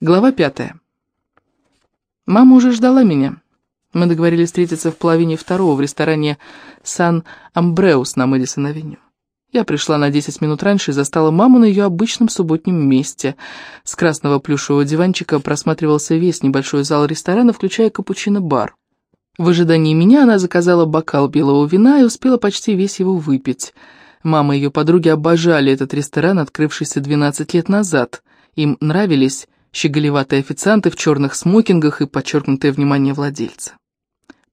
Глава пятая. Мама уже ждала меня. Мы договорились встретиться в половине второго в ресторане «Сан Амбреус» на Мэдисон-авеню. Я пришла на 10 минут раньше и застала маму на ее обычном субботнем месте. С красного плюшевого диванчика просматривался весь небольшой зал ресторана, включая капучино-бар. В ожидании меня она заказала бокал белого вина и успела почти весь его выпить. Мама и ее подруги обожали этот ресторан, открывшийся 12 лет назад. Им нравились щеголеватые официанты в черных смокингах и подчеркнутое внимание владельца.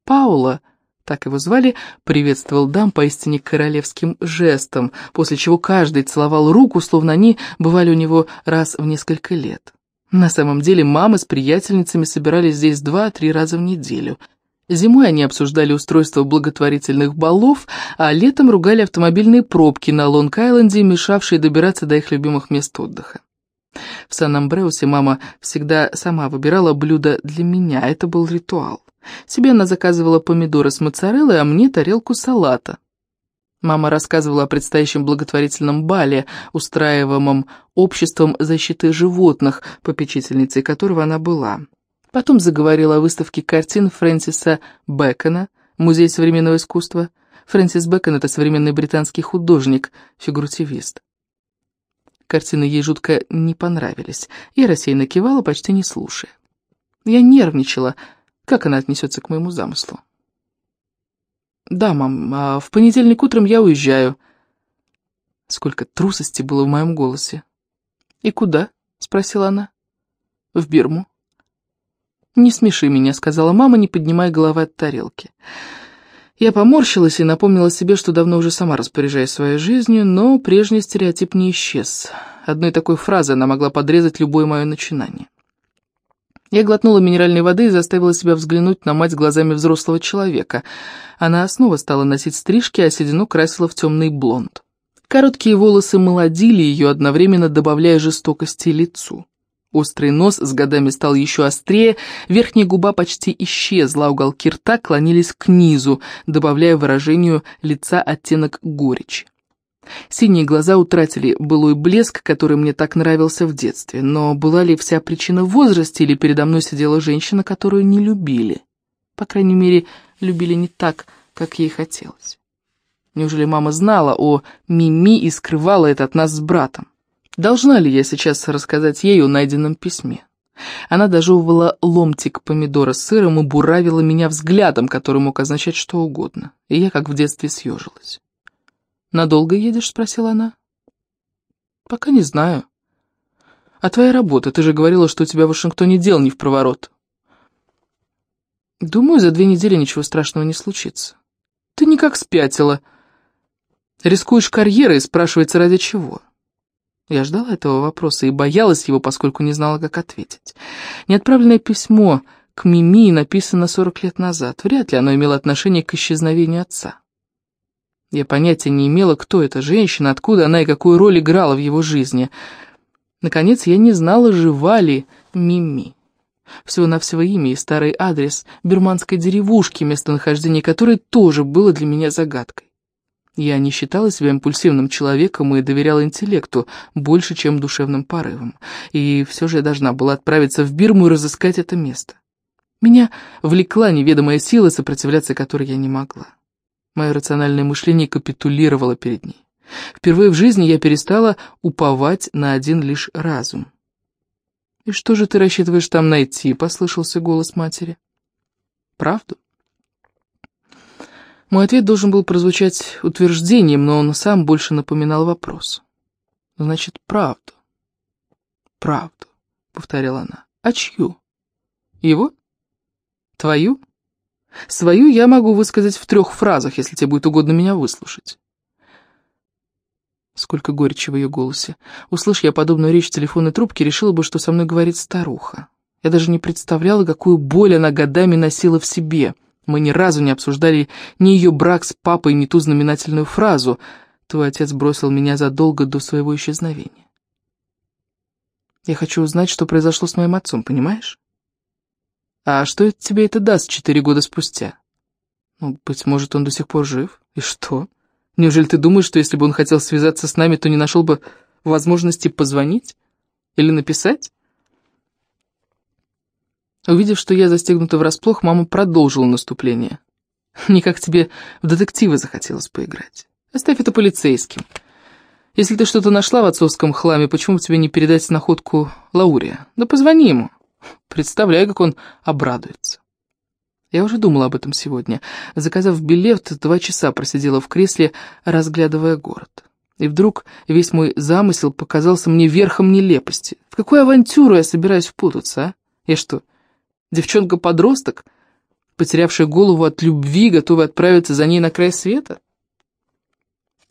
Паула, так его звали, приветствовал дам поистине королевским жестом, после чего каждый целовал руку, словно они бывали у него раз в несколько лет. На самом деле мамы с приятельницами собирались здесь два-три раза в неделю. Зимой они обсуждали устройство благотворительных балов, а летом ругали автомобильные пробки на Лонг-Айленде, мешавшие добираться до их любимых мест отдыха. В Сан-Амбреусе мама всегда сама выбирала блюдо для меня, это был ритуал. Себе она заказывала помидоры с моцареллой, а мне тарелку салата. Мама рассказывала о предстоящем благотворительном бале, устраиваемом обществом защиты животных, попечительницей которого она была. Потом заговорила о выставке картин Фрэнсиса Бэкона, Музей современного искусства. Фрэнсис Бэкон — это современный британский художник, фигуративист. Картины ей жутко не понравились. Я рассеянно кивала, почти не слушая. Я нервничала. Как она отнесется к моему замыслу? «Да, мам, а в понедельник утром я уезжаю». Сколько трусости было в моем голосе. «И куда?» — спросила она. «В Бирму». «Не смеши меня», — сказала мама, не поднимая головы от тарелки. Я поморщилась и напомнила себе, что давно уже сама распоряжаюсь своей жизнью, но прежний стереотип не исчез. Одной такой фразы она могла подрезать любое мое начинание. Я глотнула минеральной воды и заставила себя взглянуть на мать глазами взрослого человека. Она снова стала носить стрижки, а седину красила в темный блонд. Короткие волосы молодили ее, одновременно добавляя жестокости лицу. Острый нос с годами стал еще острее, верхняя губа почти исчезла, уголки рта клонились к низу, добавляя выражению лица оттенок горечи. Синие глаза утратили былой блеск, который мне так нравился в детстве, но была ли вся причина в возрасте, или передо мной сидела женщина, которую не любили? По крайней мере, любили не так, как ей хотелось. Неужели мама знала о Мими и скрывала это от нас с братом? Должна ли я сейчас рассказать ей о найденном письме? Она дожевывала ломтик помидора с сыром и буравила меня взглядом, который мог означать что угодно, и я как в детстве съежилась. «Надолго едешь?» — спросила она. «Пока не знаю». «А твоя работа? Ты же говорила, что у тебя в Вашингтоне дел не в проворот». «Думаю, за две недели ничего страшного не случится». «Ты никак спятила. Рискуешь карьерой, спрашивается, ради чего?» Я ждала этого вопроса и боялась его, поскольку не знала, как ответить. Неотправленное письмо к Мими написано 40 лет назад. Вряд ли оно имело отношение к исчезновению отца. Я понятия не имела, кто эта женщина, откуда она и какую роль играла в его жизни. Наконец, я не знала, жива ли Мими. Всего-навсего имя и старый адрес бирманской деревушки, местонахождение которой тоже было для меня загадкой. Я не считала себя импульсивным человеком и доверяла интеллекту больше, чем душевным порывам. И все же я должна была отправиться в Бирму и разыскать это место. Меня влекла неведомая сила, сопротивляться которой я не могла. Мое рациональное мышление капитулировало перед ней. Впервые в жизни я перестала уповать на один лишь разум. «И что же ты рассчитываешь там найти?» — послышался голос матери. «Правду?» Мой ответ должен был прозвучать утверждением, но он сам больше напоминал вопрос. «Значит, правду». «Правду», — повторяла она. «А чью?» «Его? Твою?» «Свою я могу высказать в трех фразах, если тебе будет угодно меня выслушать». Сколько горечи в ее голосе. Услышь я подобную речь в телефонной трубке, решила бы, что со мной говорит старуха. Я даже не представляла, какую боль она годами носила в себе — мы ни разу не обсуждали ни ее брак с папой, ни ту знаменательную фразу «Твой отец бросил меня задолго до своего исчезновения». Я хочу узнать, что произошло с моим отцом, понимаешь? А что тебе это даст четыре года спустя? Ну, быть может, он до сих пор жив. И что? Неужели ты думаешь, что если бы он хотел связаться с нами, то не нашел бы возможности позвонить? Или написать? Увидев, что я застегнута врасплох, мама продолжила наступление. «Никак тебе в детективы захотелось поиграть. Оставь это полицейским. Если ты что-то нашла в отцовском хламе, почему бы тебе не передать находку Лаурия? Да позвони ему. Представляю, как он обрадуется». Я уже думала об этом сегодня. Заказав билет, два часа просидела в кресле, разглядывая город. И вдруг весь мой замысел показался мне верхом нелепости. В какую авантюру я собираюсь впутаться, а? Я что, девчонка-подросток, потерявшая голову от любви, готовая отправиться за ней на край света?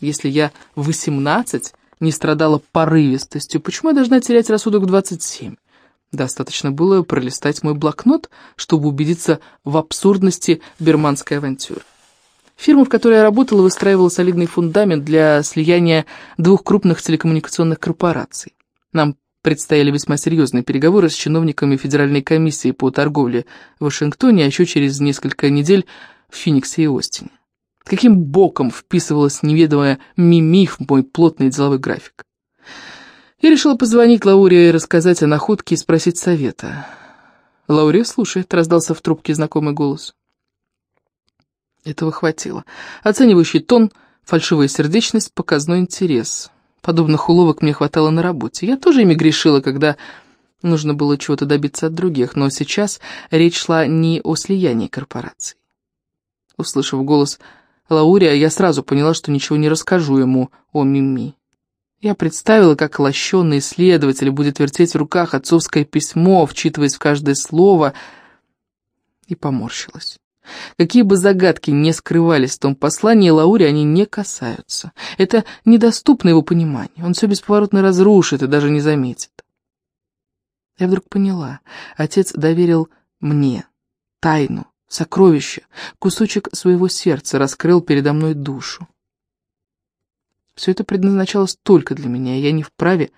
Если я в восемнадцать не страдала порывистостью, почему я должна терять рассудок в двадцать семь? Достаточно было пролистать мой блокнот, чтобы убедиться в абсурдности берманской авантюры. Фирма, в которой я работала, выстраивала солидный фундамент для слияния двух крупных телекоммуникационных корпораций. Нам предстояли весьма серьезные переговоры с чиновниками Федеральной комиссии по торговле в Вашингтоне, а еще через несколько недель в Фениксе и Остине. Каким боком вписывалась неведомая Мими в мой плотный деловой график? Я решила позвонить Лауре и рассказать о находке и спросить совета. «Лауре слушает», — раздался в трубке знакомый голос. Этого хватило. Оценивающий тон, фальшивая сердечность, показной интерес. Подобных уловок мне хватало на работе. Я тоже ими грешила, когда нужно было чего-то добиться от других, но сейчас речь шла не о слиянии корпораций. Услышав голос Лаурия, я сразу поняла, что ничего не расскажу ему о Мими. Я представила, как лощенный исследователь будет вертеть в руках отцовское письмо, вчитываясь в каждое слово, и поморщилась. Какие бы загадки не скрывались в том послании, Лаури они не касаются. Это недоступно его пониманию. Он все бесповоротно разрушит и даже не заметит. Я вдруг поняла. Отец доверил мне тайну, сокровище, кусочек своего сердца, раскрыл передо мной душу. Все это предназначалось только для меня, и я не вправе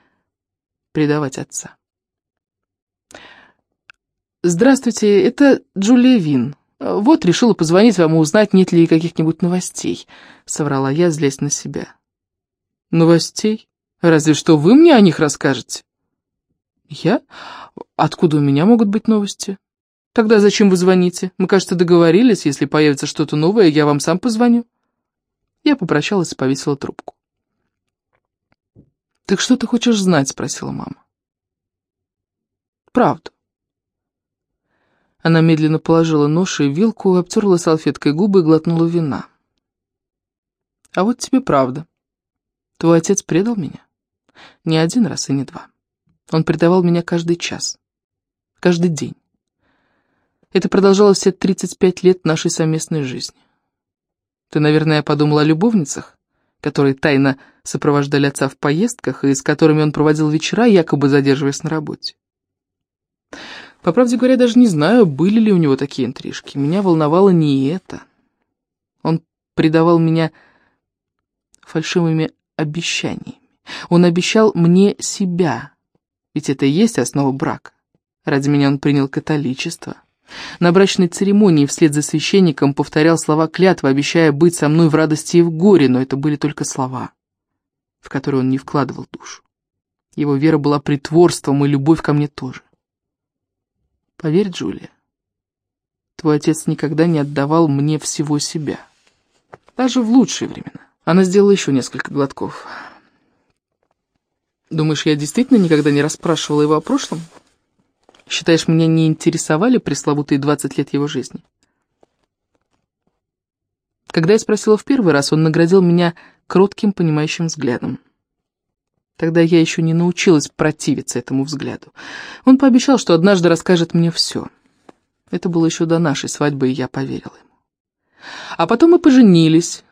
предавать отца. «Здравствуйте, это Джулия Вин», «Вот, решила позвонить вам и узнать, нет ли каких-нибудь новостей», — соврала я, злясь на себя. «Новостей? Разве что вы мне о них расскажете». «Я? Откуда у меня могут быть новости?» «Тогда зачем вы звоните? Мы, кажется, договорились, если появится что-то новое, я вам сам позвоню». Я попрощалась и повесила трубку. «Так что ты хочешь знать?» — спросила мама. «Правду. Она медленно положила нож и вилку, обтерла салфеткой губы и глотнула вина. «А вот тебе правда. Твой отец предал меня. Не один раз и не два. Он предавал меня каждый час, каждый день. Это продолжалось все 35 лет нашей совместной жизни. Ты, наверное, подумала о любовницах, которые тайно сопровождали отца в поездках и с которыми он проводил вечера, якобы задерживаясь на работе. По правде говоря, даже не знаю, были ли у него такие интрижки. Меня волновало не это. Он предавал меня фальшивыми обещаниями. Он обещал мне себя, ведь это и есть основа брака. Ради меня он принял католичество. На брачной церемонии вслед за священником повторял слова клятвы, обещая быть со мной в радости и в горе, но это были только слова, в которые он не вкладывал душу. Его вера была притворством, и любовь ко мне тоже. Поверь, Джулия, твой отец никогда не отдавал мне всего себя. Даже в лучшие времена. Она сделала еще несколько глотков. Думаешь, я действительно никогда не расспрашивала его о прошлом? Считаешь, меня не интересовали пресловутые 20 лет его жизни? Когда я спросила в первый раз, он наградил меня кротким, понимающим взглядом. Тогда я еще не научилась противиться этому взгляду. Он пообещал, что однажды расскажет мне все. Это было еще до нашей свадьбы, и я поверила ему. А потом мы поженились.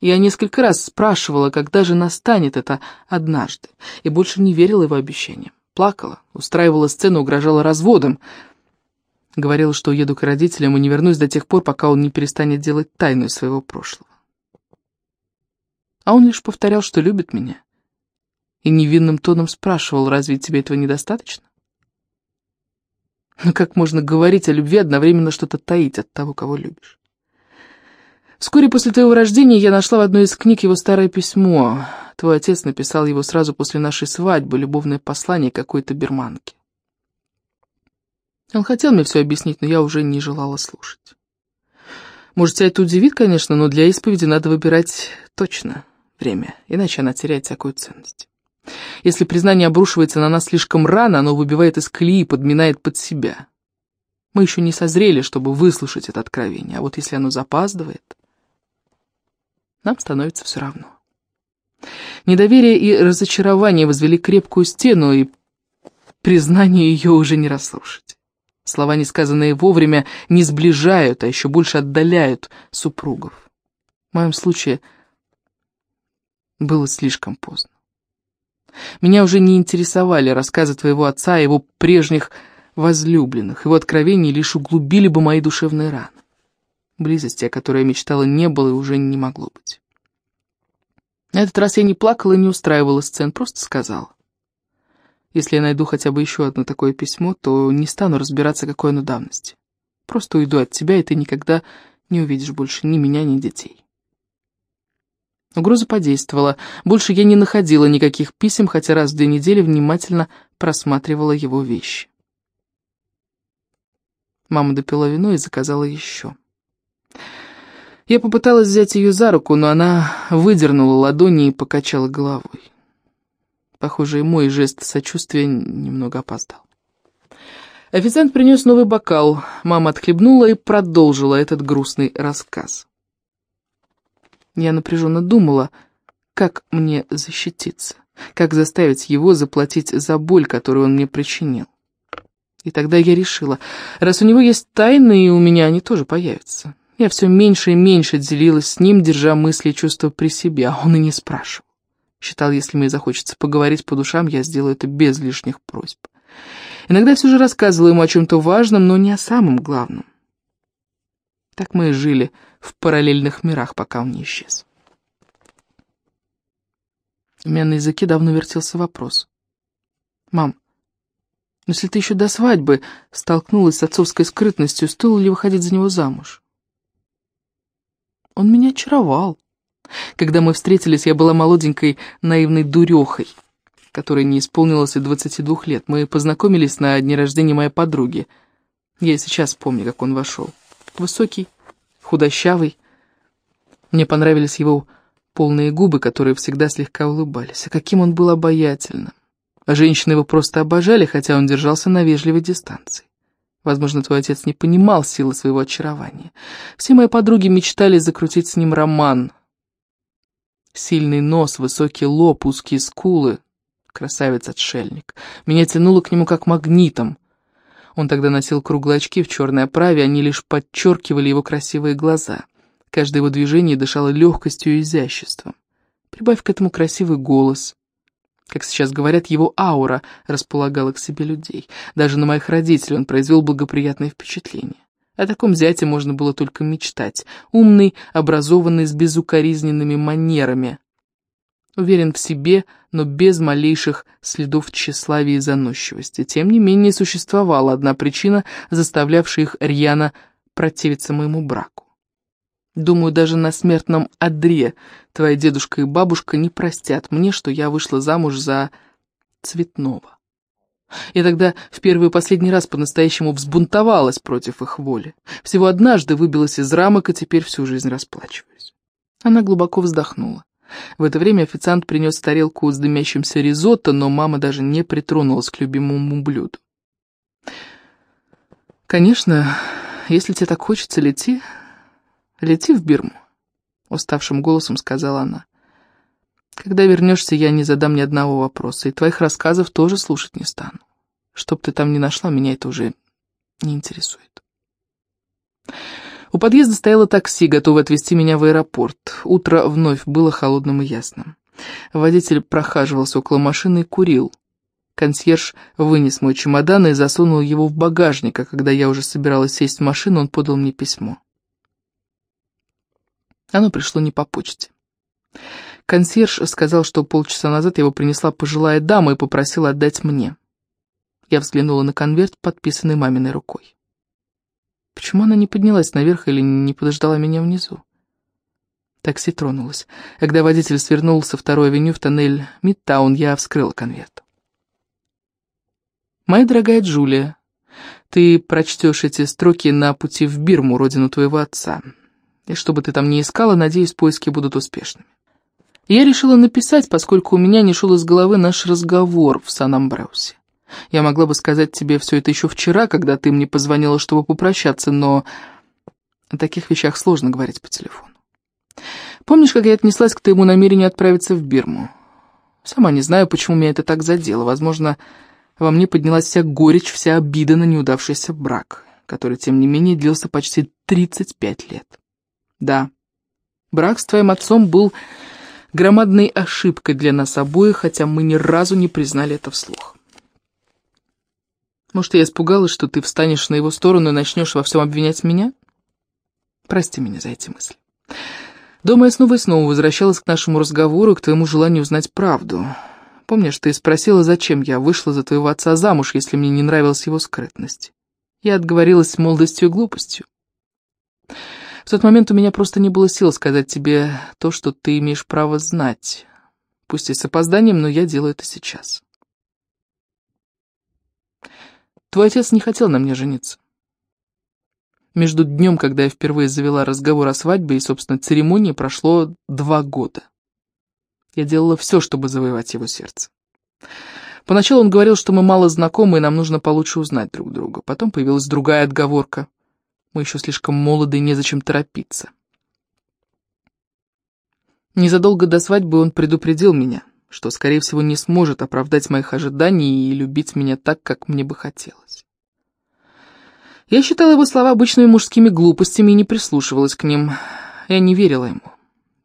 Я несколько раз спрашивала, когда же настанет это однажды, и больше не верила его обещаниям. Плакала, устраивала сцену, угрожала разводом. Говорила, что уеду к родителям и не вернусь до тех пор, пока он не перестанет делать тайну своего прошлого. А он лишь повторял, что любит меня и невинным тоном спрашивал, разве тебе этого недостаточно? Но как можно говорить о любви, одновременно что-то таить от того, кого любишь? Вскоре после твоего рождения я нашла в одной из книг его старое письмо. Твой отец написал его сразу после нашей свадьбы, любовное послание какой-то берманке. Он хотел мне все объяснить, но я уже не желала слушать. Может, тебя это удивит, конечно, но для исповеди надо выбирать точно время, иначе она теряет всякую ценность. Если признание обрушивается на нас слишком рано, оно выбивает из колеи и подминает под себя. Мы еще не созрели, чтобы выслушать это откровение, а вот если оно запаздывает, нам становится все равно. Недоверие и разочарование возвели крепкую стену, и признание ее уже не расслушать. Слова, не сказанные вовремя, не сближают, а еще больше отдаляют супругов. В моем случае было слишком поздно. Меня уже не интересовали рассказы твоего отца о его прежних возлюбленных. Его откровения лишь углубили бы мои душевные раны. Близости, о которой я мечтала, не было и уже не могло быть. На этот раз я не плакала и не устраивала сцен, просто сказала. Если я найду хотя бы еще одно такое письмо, то не стану разбираться, какой оно давности. Просто уйду от тебя, и ты никогда не увидишь больше ни меня, ни детей. Угроза подействовала. Больше я не находила никаких писем, хотя раз в две недели внимательно просматривала его вещи. Мама допила вино и заказала еще. Я попыталась взять ее за руку, но она выдернула ладони и покачала головой. Похоже, и мой жест сочувствия немного опоздал. Официант принес новый бокал. Мама отхлебнула и продолжила этот грустный рассказ. Я напряженно думала, как мне защититься, как заставить его заплатить за боль, которую он мне причинил. И тогда я решила, раз у него есть тайны, и у меня они тоже появятся. Я все меньше и меньше делилась с ним, держа мысли и чувства при себе, а он и не спрашивал. Считал, если мне захочется поговорить по душам, я сделаю это без лишних просьб. Иногда все же рассказывала ему о чем-то важном, но не о самом главном. Так мы и жили в параллельных мирах, пока он не исчез. У меня на языке давно вертелся вопрос. «Мам, но если ты еще до свадьбы столкнулась с отцовской скрытностью, стоило ли выходить за него замуж?» Он меня очаровал. Когда мы встретились, я была молоденькой, наивной дурехой, которой не исполнилось и 22 лет. Мы познакомились на дне рождения моей подруги. Я сейчас помню, как он вошел. Высокий, худощавый. Мне понравились его полные губы, которые всегда слегка улыбались. А каким он был обаятельным. А женщины его просто обожали, хотя он держался на вежливой дистанции. Возможно, твой отец не понимал силы своего очарования. Все мои подруги мечтали закрутить с ним роман. Сильный нос, высокий лоб, узкие скулы. Красавец-отшельник. Меня тянуло к нему как магнитом. Он тогда носил круглые очки в черной оправе, они лишь подчеркивали его красивые глаза. Каждое его движение дышало легкостью и изяществом. Прибавь к этому красивый голос. Как сейчас говорят, его аура располагала к себе людей. Даже на моих родителей он произвел благоприятное впечатление. О таком зяте можно было только мечтать. Умный, образованный, с безукоризненными манерами, уверен в себе, но без малейших следов тщеславия и заносчивости. Тем не менее, существовала одна причина, заставлявшая их рьяно противиться моему браку. Думаю, даже на смертном одре твоя дедушка и бабушка не простят мне, что я вышла замуж за Цветного. Я тогда в первый и последний раз по-настоящему взбунтовалась против их воли. Всего однажды выбилась из рамок, и теперь всю жизнь расплачиваюсь. Она глубоко вздохнула. В это время официант принес тарелку с дымящимся ризотто, но мама даже не притронулась к любимому блюду. «Конечно, если тебе так хочется, лети. Лети в Бирму», — уставшим голосом сказала она. «Когда вернешься, я не задам ни одного вопроса, и твоих рассказов тоже слушать не стану. Чтоб ты там ни нашла, меня это уже не интересует». У подъезда стояло такси, готовое отвезти меня в аэропорт. Утро вновь было холодным и ясным. Водитель прохаживался около машины и курил. Консьерж вынес мой чемодан и засунул его в багажник, а когда я уже собиралась сесть в машину, он подал мне письмо. Оно пришло не по почте. Консьерж сказал, что полчаса назад его принесла пожилая дама и попросила отдать мне. Я взглянула на конверт, подписанный маминой рукой. Почему она не поднялась наверх или не подождала меня внизу? Такси тронулось. Когда водитель свернул со второй авеню в тоннель Мидтаун, я вскрыла конверт. «Моя дорогая Джулия, Ты прочтешь эти строки на пути в Бирму, родину твоего отца. И что бы ты там ни искала, надеюсь, поиски будут успешными. Я решила написать, поскольку у меня не шел из головы наш разговор в Сан-Амбреусе. Я могла бы сказать тебе все это еще вчера, когда ты мне позвонила, чтобы попрощаться, но о таких вещах сложно говорить по телефону. Помнишь, как я отнеслась к твоему намерению отправиться в Бирму? Сама не знаю, почему меня это так задело. Возможно, во мне поднялась вся горечь, вся обида на неудавшийся брак, который, тем не менее, длился почти 35 лет. Да, брак с твоим отцом был громадной ошибкой для нас обоих, хотя мы ни разу не признали это вслух. Может, я испугалась, что ты встанешь на его сторону и начнешь во всем обвинять меня? Прости меня за эти мысли. Дома я снова и снова возвращалась к нашему разговору и к твоему желанию узнать правду. Помнишь, ты спросила, зачем я вышла за твоего отца замуж, если мне не нравилась его скрытность? Я отговорилась молодостью и глупостью. В тот момент у меня просто не было сил сказать тебе то, что ты имеешь право знать. Пусть и с опозданием, но я делаю это сейчас. Твой отец не хотел на мне жениться. Между днем, когда я впервые завела разговор о свадьбе и, собственно, церемонии, прошло два года. Я делала все, чтобы завоевать его сердце. Поначалу он говорил, что мы мало знакомы, и нам нужно получше узнать друг друга. Потом появилась другая отговорка. Мы еще слишком молоды, и незачем торопиться. Незадолго до свадьбы он предупредил меня — что, скорее всего, не сможет оправдать моих ожиданий и любить меня так, как мне бы хотелось. Я считала его слова обычными мужскими глупостями и не прислушивалась к ним. Я не верила ему.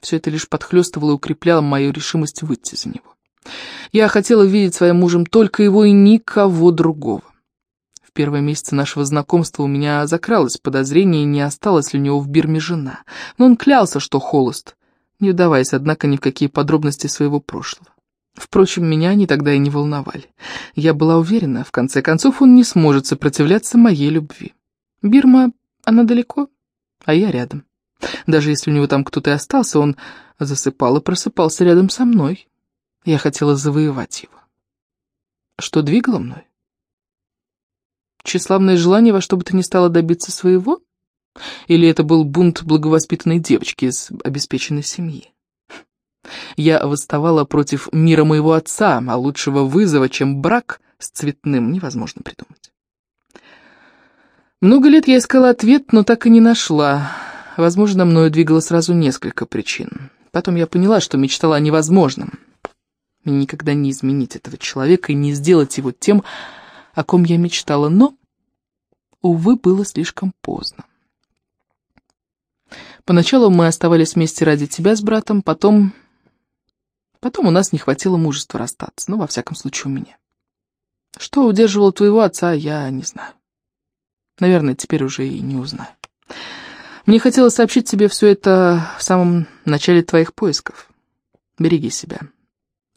Все это лишь подхлестывало и укрепляло мою решимость выйти за него. Я хотела видеть своим мужем только его и никого другого. В первые месяцы нашего знакомства у меня закралось подозрение, не осталось ли у него в Бирме жена. Но он клялся, что холост, не вдаваясь, однако, ни в какие подробности своего прошлого. Впрочем, меня они тогда и не волновали. Я была уверена, в конце концов, он не сможет сопротивляться моей любви. Бирма, она далеко, а я рядом. Даже если у него там кто-то и остался, он засыпал и просыпался рядом со мной. Я хотела завоевать его. Что двигало мной? Тщеславное желание во что бы то ни стало добиться своего? Или это был бунт благовоспитанной девочки из обеспеченной семьи? Я восставала против мира моего отца, а лучшего вызова, чем брак с цветным, невозможно придумать. Много лет я искала ответ, но так и не нашла. Возможно, мною двигало сразу несколько причин. Потом я поняла, что мечтала о невозможном. Мне никогда не изменить этого человека и не сделать его тем, о ком я мечтала, но, увы, было слишком поздно. Поначалу мы оставались вместе ради тебя с братом, потом Потом у нас не хватило мужества расстаться, ну, во всяком случае, у меня. Что удерживало твоего отца, я не знаю. Наверное, теперь уже и не узнаю. Мне хотелось сообщить тебе все это в самом начале твоих поисков. Береги себя.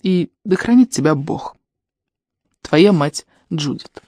И да хранит тебя Бог. Твоя мать Джудит.